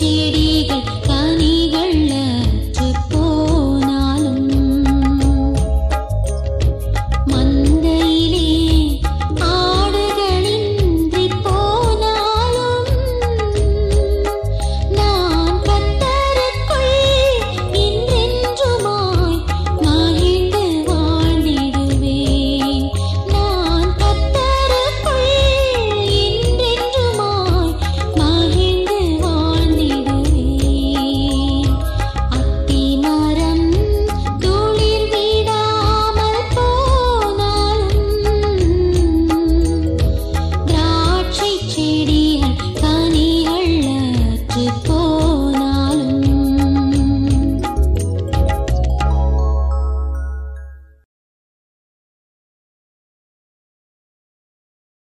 去的。